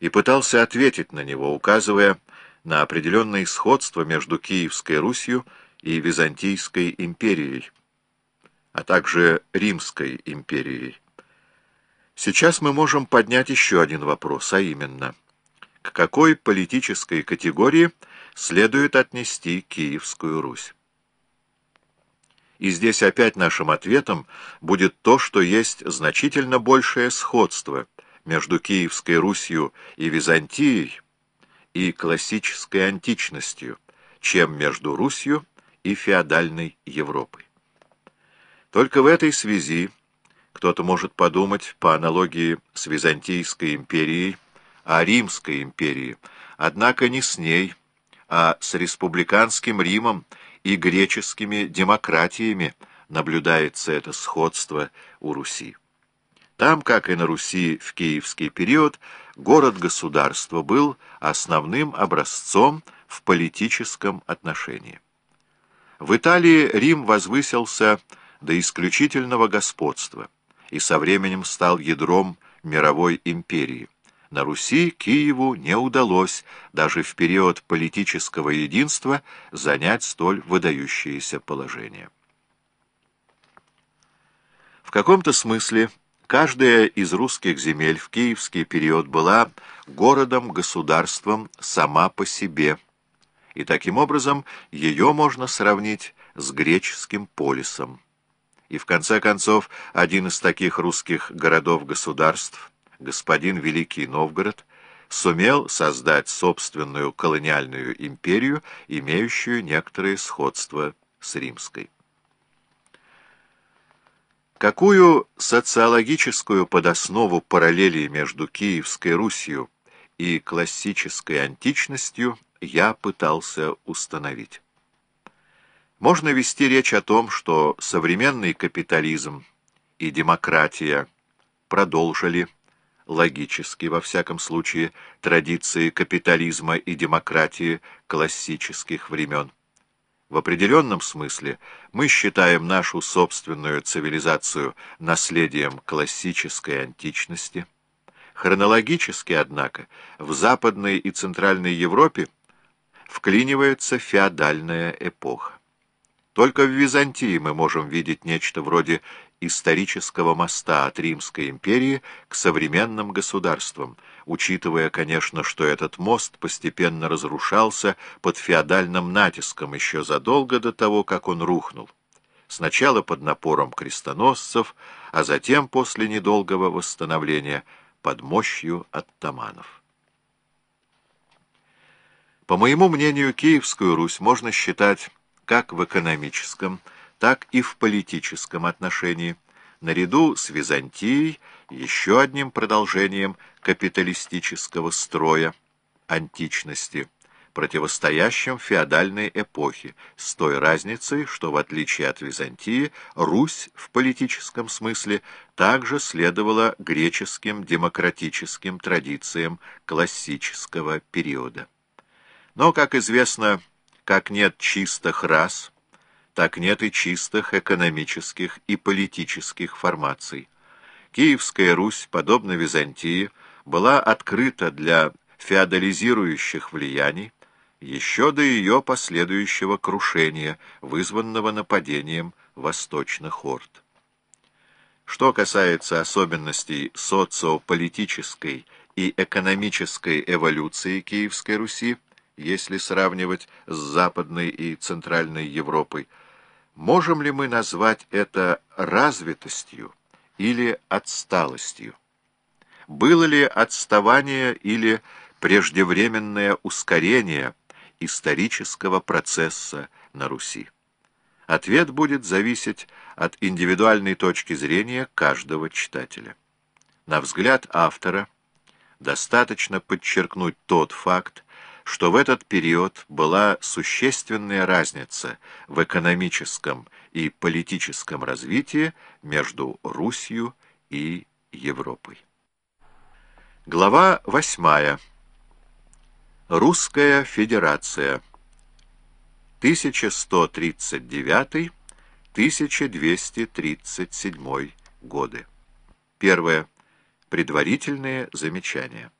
и пытался ответить на него, указывая на определенные сходства между Киевской Русью и Византийской империей, а также Римской империей. Сейчас мы можем поднять еще один вопрос, а именно, к какой политической категории следует отнести Киевскую Русь? И здесь опять нашим ответом будет то, что есть значительно большее сходство между Киевской Русью и Византией и классической античностью, чем между Русью и феодальной Европой. Только в этой связи кто-то может подумать по аналогии с Византийской империей о Римской империи, однако не с ней, а с республиканским Римом и греческими демократиями наблюдается это сходство у Руси. Там, как и на Руси в киевский период, город-государство был основным образцом в политическом отношении. В Италии Рим возвысился до исключительного господства и со временем стал ядром мировой империи. На Руси Киеву не удалось даже в период политического единства занять столь выдающееся положение. В каком-то смысле каждая из русских земель в киевский период была городом-государством сама по себе, и таким образом ее можно сравнить с греческим полисом. И в конце концов один из таких русских городов-государств, господин Великий Новгород, сумел создать собственную колониальную империю, имеющую некоторые сходства с римской. Какую социологическую подоснову параллели между Киевской Русью и классической античностью я пытался установить? Можно вести речь о том, что современный капитализм и демократия продолжили, логически во всяком случае, традиции капитализма и демократии классических времен. В определенном смысле мы считаем нашу собственную цивилизацию наследием классической античности. Хронологически, однако, в Западной и Центральной Европе вклинивается феодальная эпоха. Только в Византии мы можем видеть нечто вроде исторического моста от Римской империи к современным государствам, учитывая, конечно, что этот мост постепенно разрушался под феодальным натиском еще задолго до того, как он рухнул. Сначала под напором крестоносцев, а затем, после недолгого восстановления, под мощью оттаманов. По моему мнению, Киевскую Русь можно считать как в экономическом, так и в политическом отношении, наряду с Византией еще одним продолжением капиталистического строя античности, противостоящим феодальной эпохе, с той разницей, что, в отличие от Византии, Русь в политическом смысле также следовала греческим демократическим традициям классического периода. Но, как известно, как нет чистых рас, так нет и чистых экономических и политических формаций. Киевская Русь, подобно Византии, была открыта для феодализирующих влияний еще до ее последующего крушения, вызванного нападением восточных орд. Что касается особенностей социополитической и экономической эволюции Киевской Руси, если сравнивать с Западной и Центральной Европой, можем ли мы назвать это развитостью или отсталостью? Было ли отставание или преждевременное ускорение исторического процесса на Руси? Ответ будет зависеть от индивидуальной точки зрения каждого читателя. На взгляд автора достаточно подчеркнуть тот факт, что в этот период была существенная разница в экономическом и политическом развитии между Русью и Европой. Глава 8. Русская Федерация. 1139-1237 годы. Первое. Предварительные замечания.